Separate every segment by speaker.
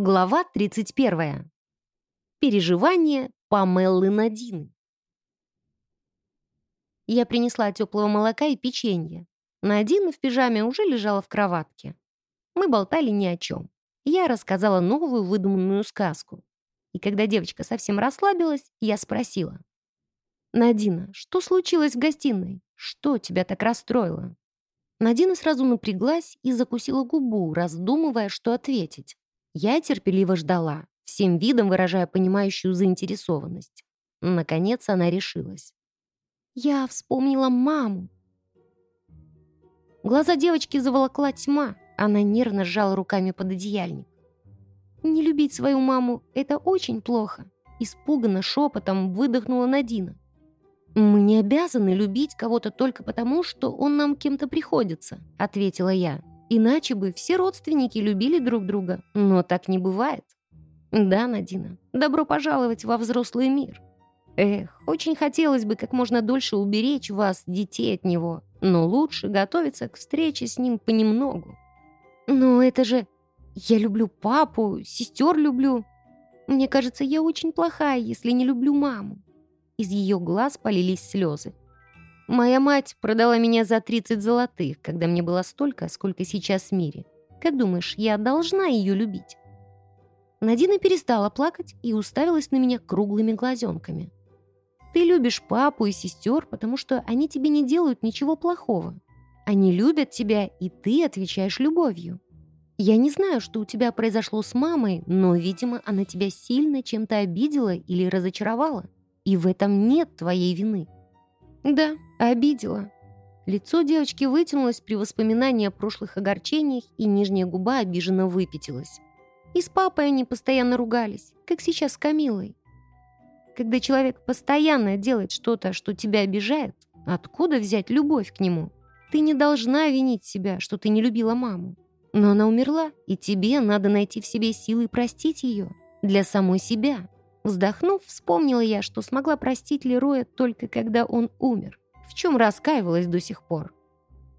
Speaker 1: Глава 31. Переживание Памеллы Надины. Я принесла теплого молока и печенье. Надина в пижаме уже лежала в кроватке. Мы болтали ни о чем. Я рассказала новую выдуманную сказку. И когда девочка совсем расслабилась, я спросила. «Надина, что случилось в гостиной? Что тебя так расстроило?» Надина сразу напряглась и закусила губу, раздумывая, что ответить. Я терпеливо ждала, всем видом выражая понимающую заинтересованность. Наконец она решилась. «Я вспомнила маму». Глаза девочки заволокла тьма, она нервно сжала руками под одеяльник. «Не любить свою маму — это очень плохо», испуганно шепотом выдохнула Надина. «Мы не обязаны любить кого-то только потому, что он нам кем-то приходится», ответила я. Иначе бы все родственники любили друг друга, но так не бывает. Да, Надина, добро пожаловать во взрослый мир. Эх, очень хотелось бы как можно дольше уберечь вас, детей, от него, но лучше готовиться к встрече с ним понемногу. Но это же... Я люблю папу, сестер люблю. Мне кажется, я очень плохая, если не люблю маму. Из ее глаз полились слезы. Моя мать продала меня за 30 золотых, когда мне было столько, сколько сейчас в мире. Как думаешь, я должна ее любить?» Надина перестала плакать и уставилась на меня круглыми глазенками. «Ты любишь папу и сестер, потому что они тебе не делают ничего плохого. Они любят тебя, и ты отвечаешь любовью. Я не знаю, что у тебя произошло с мамой, но, видимо, она тебя сильно чем-то обидела или разочаровала. И в этом нет твоей вины. «Да, обидела». Лицо девочки вытянулось при воспоминании о прошлых огорчениях, и нижняя губа обиженно выпятилась. И с папой они постоянно ругались, как сейчас с Камилой. Когда человек постоянно делает что-то, что тебя обижает, откуда взять любовь к нему? Ты не должна винить себя, что ты не любила маму. Но она умерла, и тебе надо найти в себе силы простить ее. Для самой себя. Вздохнув, вспомнила я, что смогла простить Лероя только когда он умер, в чем раскаивалась до сих пор.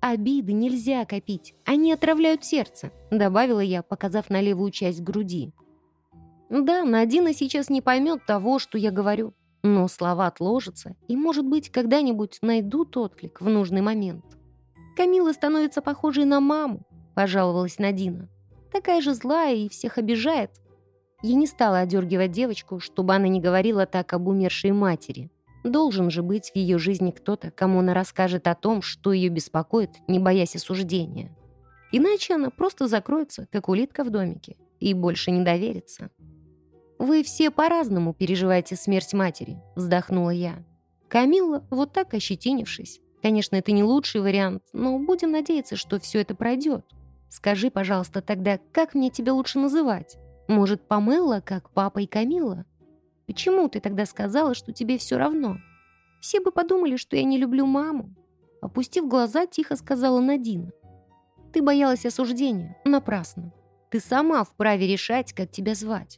Speaker 1: «Обиды нельзя копить, они отравляют сердце», добавила я, показав на левую часть груди. Да, Надина сейчас не поймет того, что я говорю, но слова отложатся и, может быть, когда-нибудь найдут отклик в нужный момент. Камила становится похожей на маму, пожаловалась Надина. Такая же злая и всех обижает, я не стала одергивать девочку, чтобы она не говорила так об умершей матери. Должен же быть в ее жизни кто-то, кому она расскажет о том, что ее беспокоит, не боясь осуждения. Иначе она просто закроется, как улитка в домике, и больше не доверится. «Вы все по-разному переживаете смерть матери», — вздохнула я. Камилла, вот так ощетинившись. Конечно, это не лучший вариант, но будем надеяться, что все это пройдет. Скажи, пожалуйста, тогда, как мне тебя лучше называть? Может, помыла, как папа и Камила? Почему ты тогда сказала, что тебе все равно? Все бы подумали, что я не люблю маму. Опустив глаза, тихо сказала Надина. Ты боялась осуждения. Напрасно. Ты сама вправе решать, как тебя звать.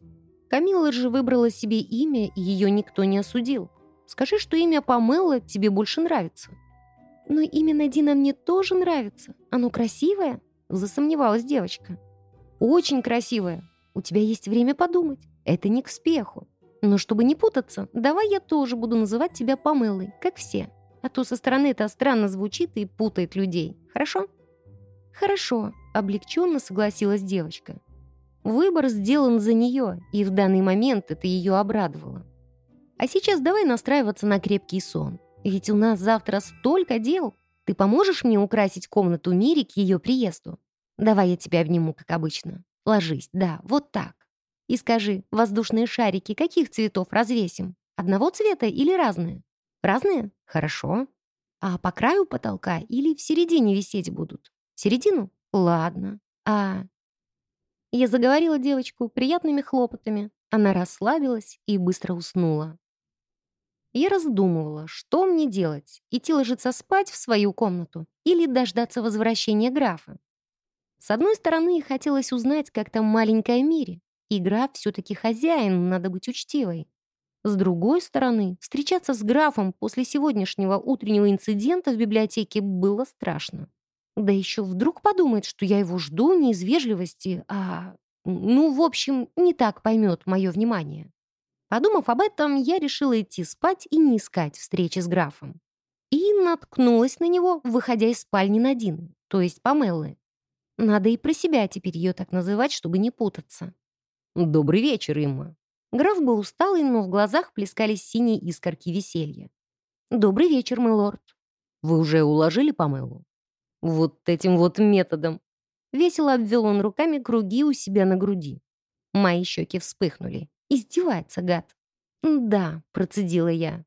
Speaker 1: Камила же выбрала себе имя, и ее никто не осудил. Скажи, что имя Памела тебе больше нравится. Но имя Надина мне тоже нравится. Оно красивое? Засомневалась девочка. Очень красивое, у тебя есть время подумать. Это не к спеху. Но чтобы не путаться, давай я тоже буду называть тебя Памелой, как все. А то со стороны это странно звучит и путает людей. Хорошо? Хорошо, облегченно согласилась девочка. Выбор сделан за нее, и в данный момент это ее обрадовало. А сейчас давай настраиваться на крепкий сон. Ведь у нас завтра столько дел. Ты поможешь мне украсить комнату Мири к ее приезду? Давай я тебя обниму, как обычно. Ложись, да, вот так. И скажи, воздушные шарики каких цветов развесим? Одного цвета или разные? Разные? Хорошо. А по краю потолка или в середине висеть будут? середину? Ладно. А... Я заговорила девочку приятными хлопотами. Она расслабилась и быстро уснула. Я раздумывала, что мне делать, идти ложиться спать в свою комнату или дождаться возвращения графа. С одной стороны, хотелось узнать, как там маленькая Мире. Игра все-таки хозяин, надо быть учтивой. С другой стороны, встречаться с графом после сегодняшнего утреннего инцидента в библиотеке было страшно. Да еще вдруг подумает, что я его жду не из вежливости, а ну, в общем, не так поймет мое внимание. Подумав об этом, я решила идти спать и не искать встречи с графом. И наткнулась на него, выходя из спальни Надины, то есть Памеллы. Надо и про себя теперь ее так называть, чтобы не путаться. «Добрый вечер, Имма». Граф был усталый, но в глазах плескались синие искорки веселья. «Добрый вечер, мой лорд». «Вы уже уложили Памелу?» «Вот этим вот методом». Весело обвел он руками круги у себя на груди. Мои щеки вспыхнули. Издевается, гад. «Да», — процедила я.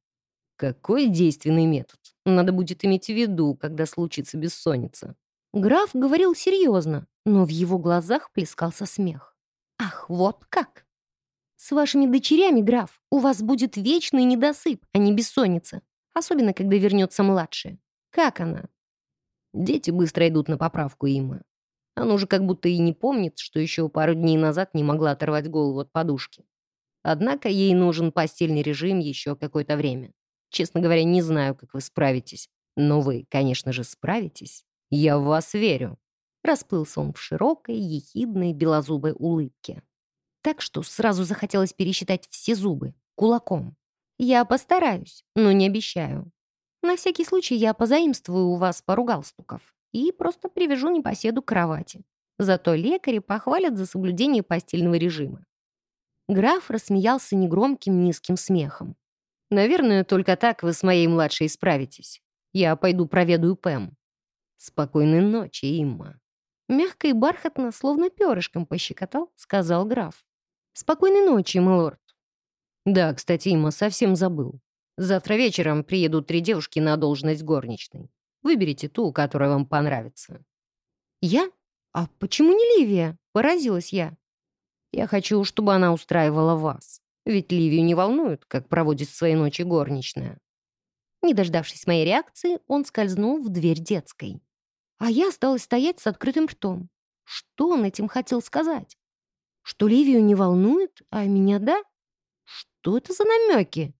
Speaker 1: «Какой действенный метод. Надо будет иметь в виду, когда случится бессонница». Граф говорил серьезно, но в его глазах плескался смех. «Ах, вот как!» «С вашими дочерями, граф, у вас будет вечный недосып, а не бессонница, особенно когда вернется младшая. Как она?» Дети быстро идут на поправку Има. Она уже как будто и не помнит, что еще пару дней назад не могла оторвать голову от подушки. Однако ей нужен постельный режим еще какое-то время. Честно говоря, не знаю, как вы справитесь. Но вы, конечно же, справитесь. Я в вас верю». Расплылся он в широкой, ехидной, белозубой улыбке. Так что сразу захотелось пересчитать все зубы, кулаком. «Я постараюсь, но не обещаю. На всякий случай я позаимствую у вас пару галстуков и просто привяжу непоседу к кровати. Зато лекари похвалят за соблюдение постельного режима». Граф рассмеялся негромким низким смехом. «Наверное, только так вы с моей младшей справитесь. Я пойду проведаю Пэм. «Спокойной ночи, Имма». Мягко и бархатно, словно перышком пощекотал, сказал граф. «Спокойной ночи, милорд». «Да, кстати, Имма, совсем забыл. Завтра вечером приедут три девушки на должность горничной. Выберите ту, которая вам понравится». «Я? А почему не Ливия?» — поразилась я. «Я хочу, чтобы она устраивала вас. Ведь Ливию не волнует, как проводит свои ночи горничная». Не дождавшись моей реакции, он скользнул в дверь детской. А я осталась стоять с открытым ртом. Что он этим хотел сказать? Что Ливию не волнует, а меня да? Что это за намеки?